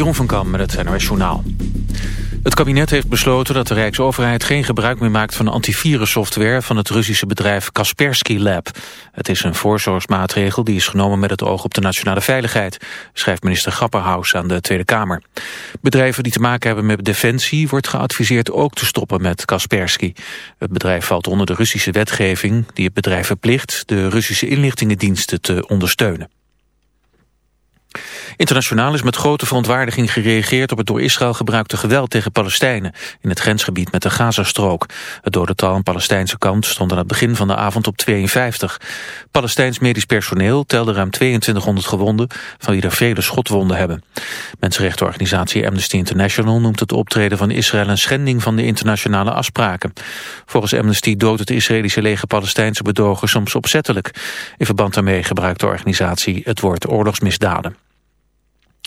Jeroen van Kam met het NOS Journaal. Het kabinet heeft besloten dat de Rijksoverheid geen gebruik meer maakt van antivirussoftware van het Russische bedrijf Kaspersky Lab. Het is een voorzorgsmaatregel die is genomen met het oog op de nationale veiligheid, schrijft minister Grapperhaus aan de Tweede Kamer. Bedrijven die te maken hebben met defensie wordt geadviseerd ook te stoppen met Kaspersky. Het bedrijf valt onder de Russische wetgeving die het bedrijf verplicht de Russische inlichtingendiensten te ondersteunen. Internationaal is met grote verontwaardiging gereageerd op het door Israël gebruikte geweld tegen Palestijnen in het grensgebied met de Gazastrook. Het dodental aan Palestijnse kant stond aan het begin van de avond op 52. Palestijns medisch personeel telde ruim 2200 gewonden, van wie er vele schotwonden hebben. Mensenrechtenorganisatie Amnesty International noemt het optreden van Israël een schending van de internationale afspraken. Volgens Amnesty doodt het Israëlische leger Palestijnse bedogers soms opzettelijk. In verband daarmee gebruikt de organisatie het woord oorlogsmisdaden.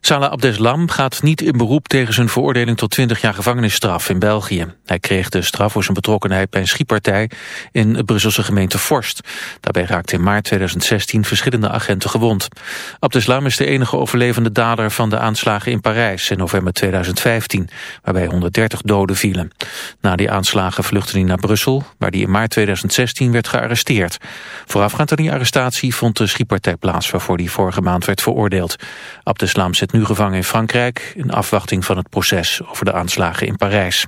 Salah Abdeslam gaat niet in beroep tegen zijn veroordeling tot 20 jaar gevangenisstraf in België. Hij kreeg de straf voor zijn betrokkenheid bij een schietpartij in de Brusselse gemeente Forst. Daarbij raakte in maart 2016 verschillende agenten gewond. Abdeslam is de enige overlevende dader van de aanslagen in Parijs in november 2015, waarbij 130 doden vielen. Na die aanslagen vluchtte hij naar Brussel, waar hij in maart 2016 werd gearresteerd. Voorafgaand aan die arrestatie vond de schietpartij plaats waarvoor hij vorige maand werd veroordeeld. Abdeslam zit nu gevangen in Frankrijk... in afwachting van het proces over de aanslagen in Parijs.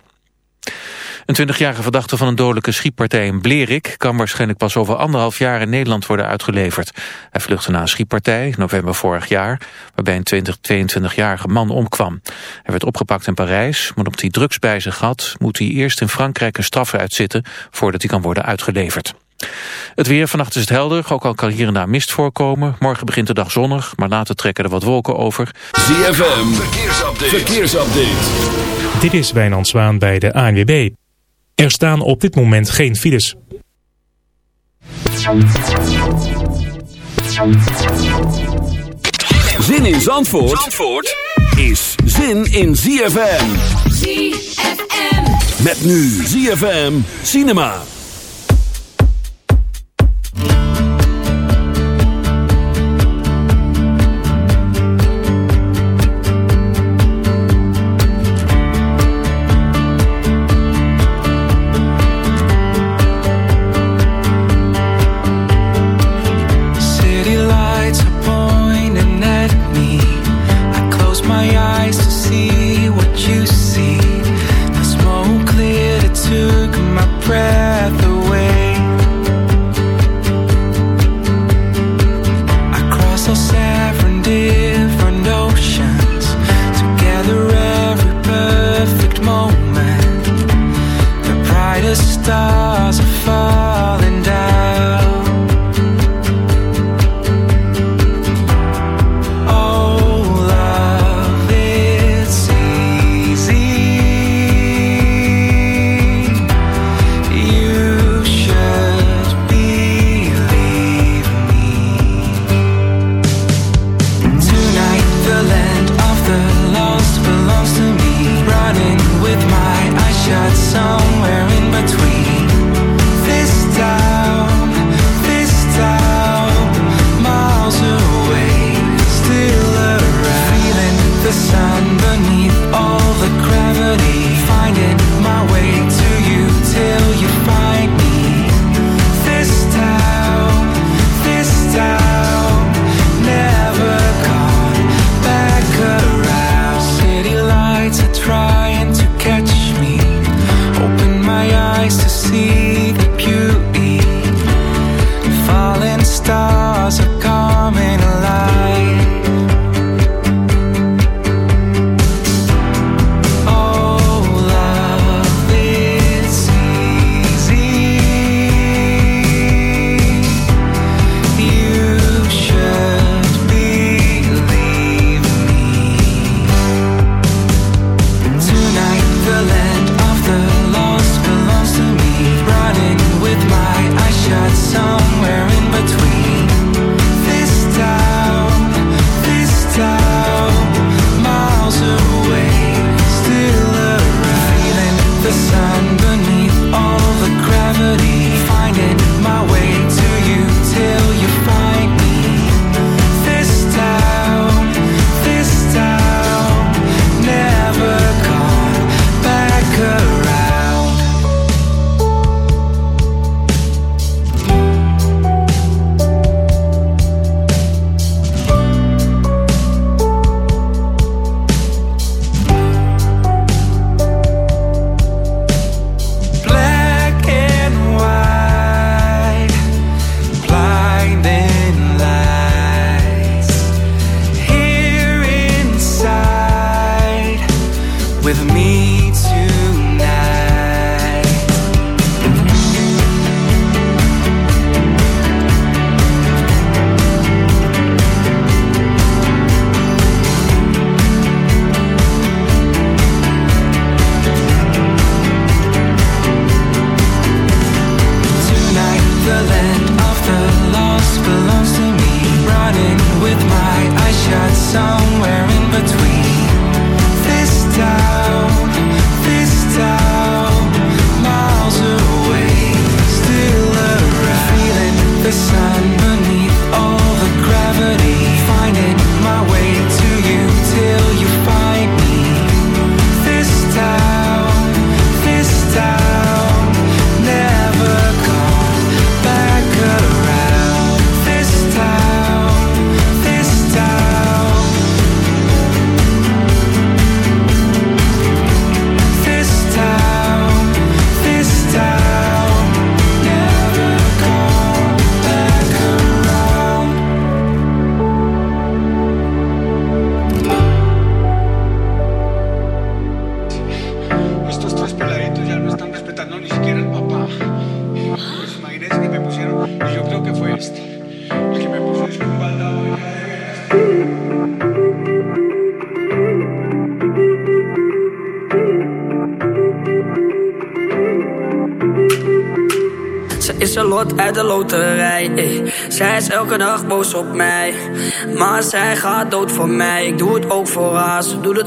Een 20-jarige verdachte van een dodelijke schietpartij in Blerik... kan waarschijnlijk pas over anderhalf jaar in Nederland worden uitgeleverd. Hij vluchtte na een schietpartij, november vorig jaar... waarbij een 20, 22-jarige man omkwam. Hij werd opgepakt in Parijs, maar omdat hij drugs bij zich had... moet hij eerst in Frankrijk een straf uitzitten... voordat hij kan worden uitgeleverd. Het weer, vannacht is het helder, ook al kan hier en daar mist voorkomen. Morgen begint de dag zonnig, maar later trekken er wat wolken over. ZFM, verkeersupdate. verkeersupdate. Dit is Wijnand Zwaan bij de ANWB. Er staan op dit moment geen files. Zin in Zandvoort, Zandvoort is zin in ZFM. ZFM. Met nu ZFM Cinema. Thank you.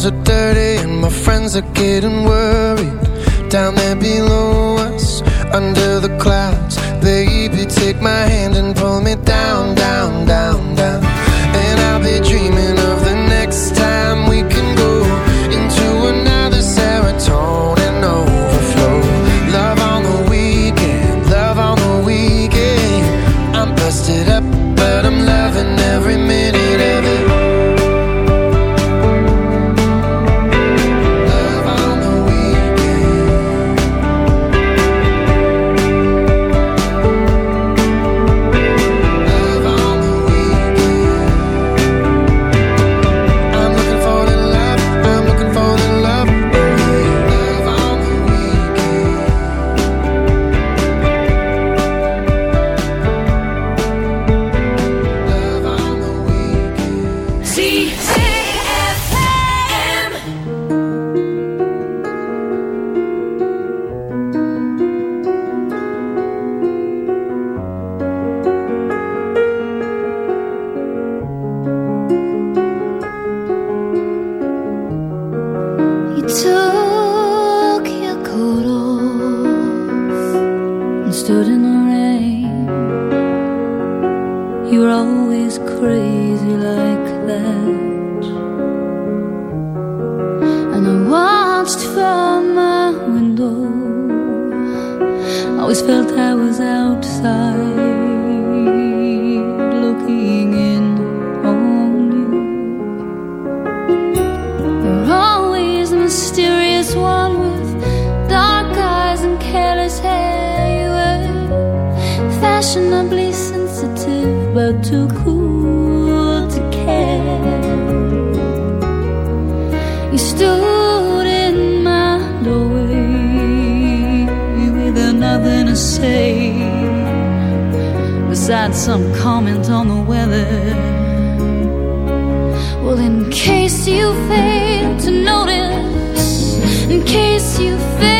clothes are dirty and my friends are getting worried. Down there below us, under too cool to care. You stood in my doorway with nothing to say besides some comment on the weather. Well, in case you fail to notice, in case you fail.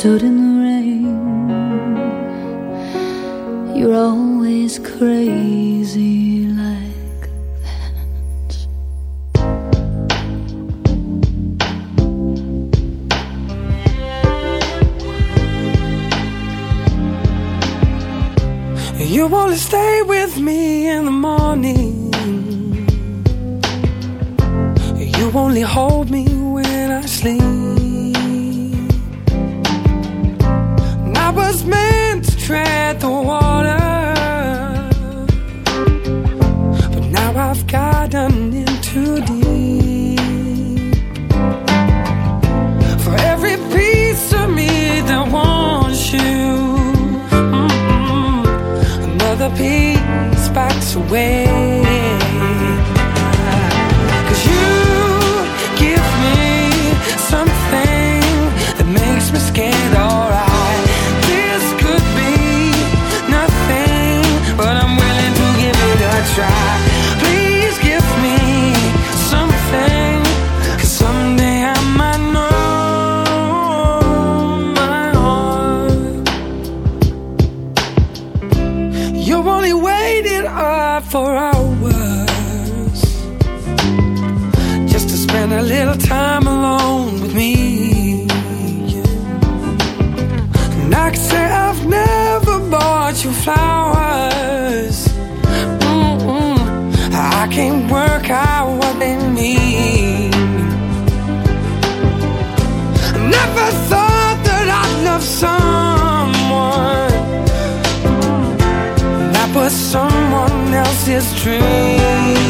stood in the rain. You're always crazy like that. You only stay with me in the morning. You only hold at the water, but now I've gotten in too deep. For every piece of me that wants you, mm -mm, another piece backs away. dream.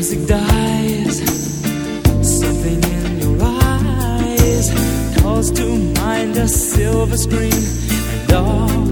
music dies. Something in your eyes Calls to mind a silver screen And all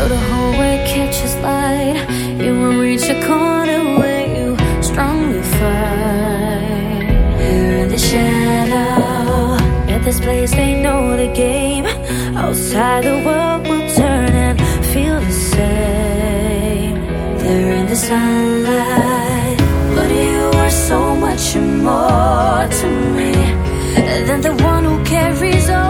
Till the hallway catches light You will reach a corner where you strongly fight. In the shadow At this place they know the game. Outside the world will turn and feel the same. They're in the sunlight But you are so much more to me Than the one who carries on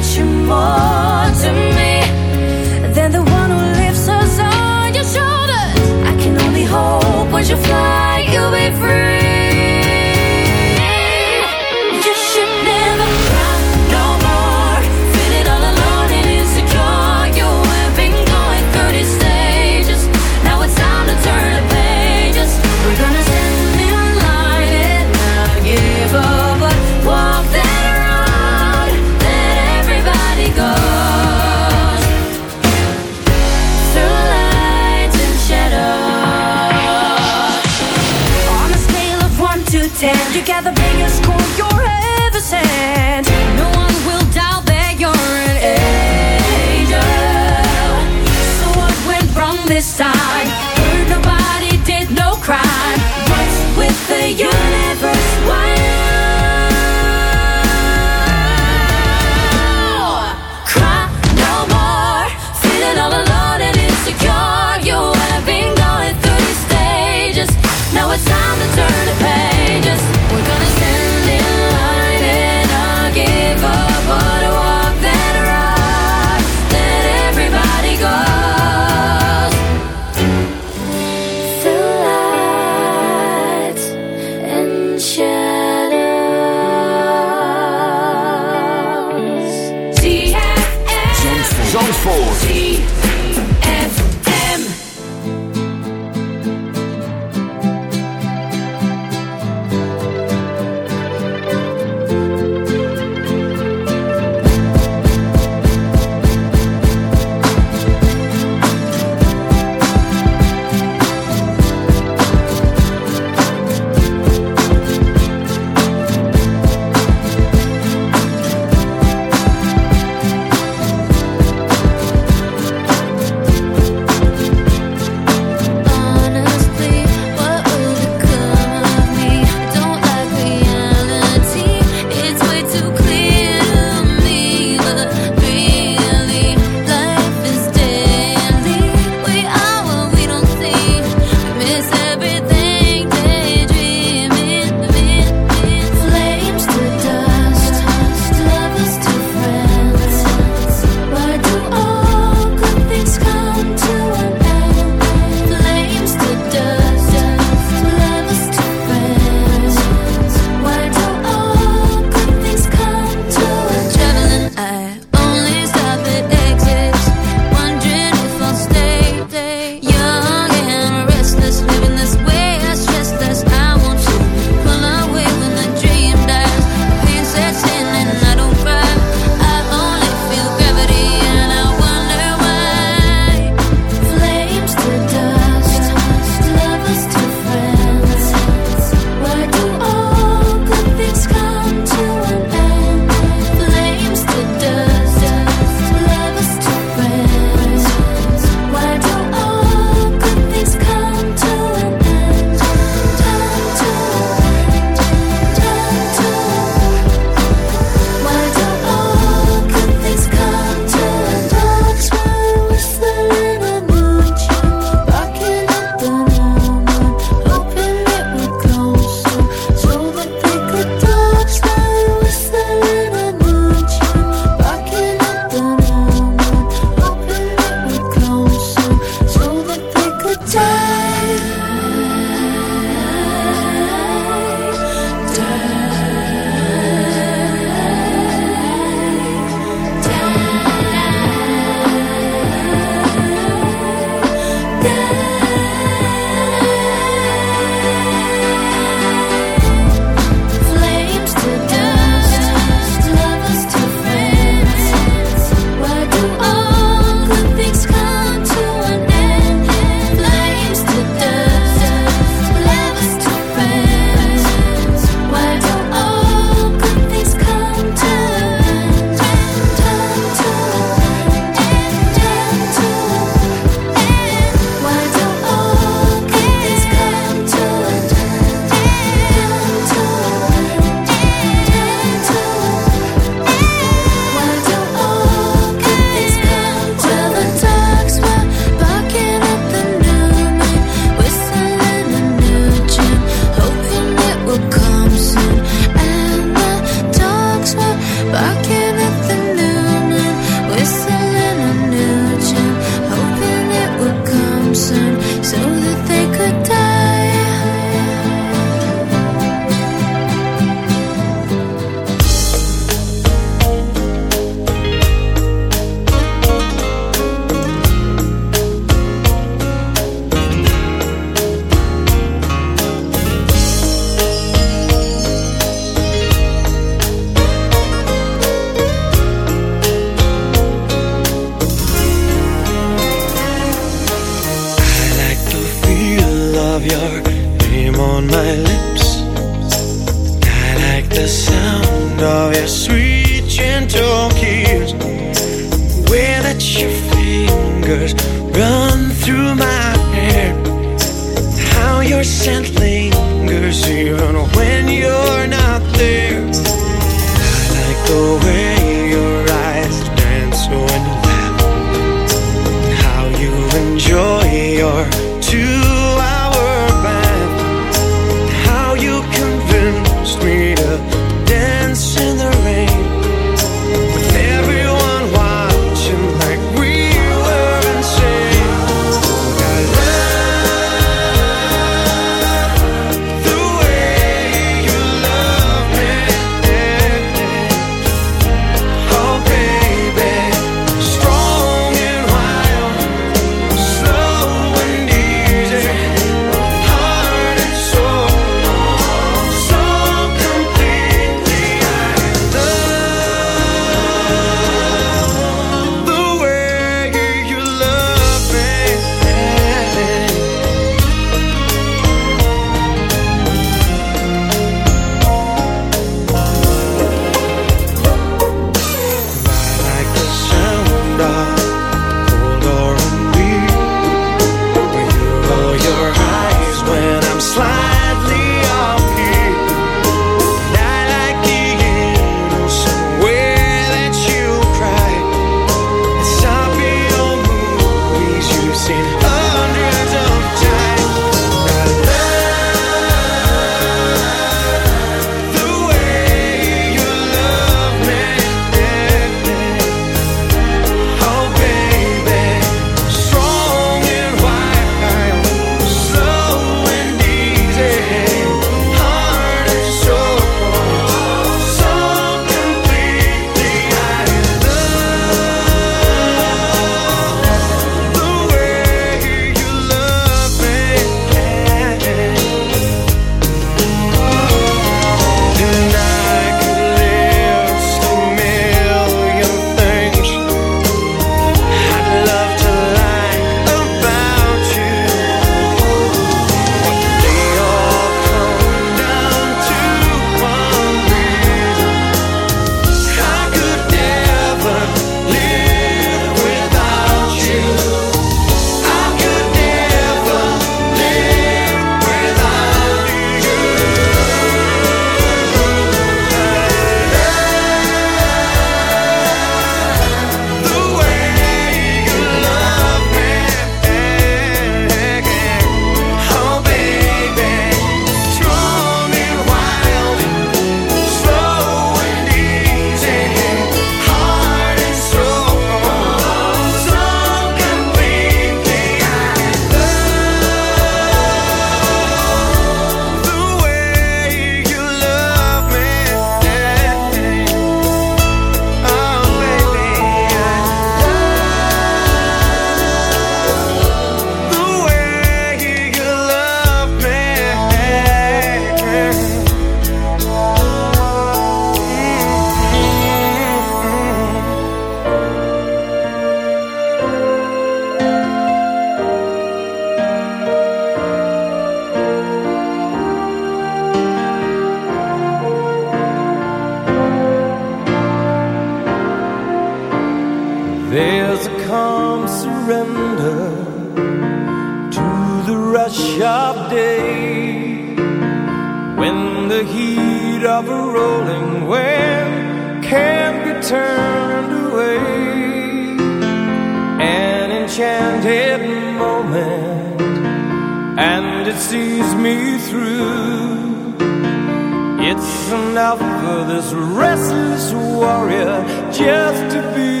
It's enough for this restless warrior just to be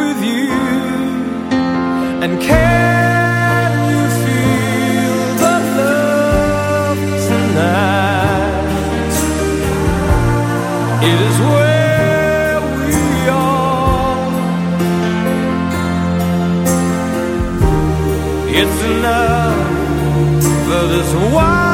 with you. And can you feel the love tonight? It is where we are. It's enough for this wild.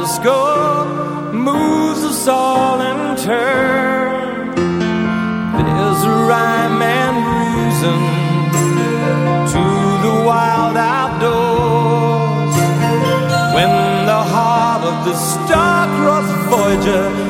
the score moves us all in turn. There's a rhyme and reason to the wild outdoors. When the heart of the star-crossed Voyager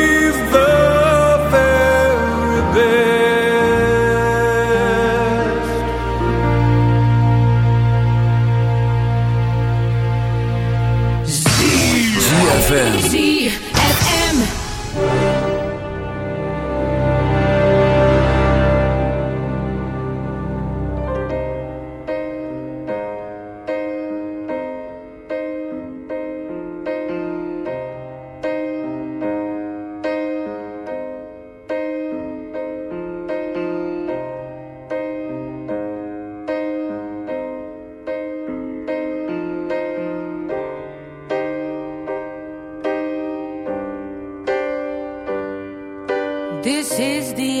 This is the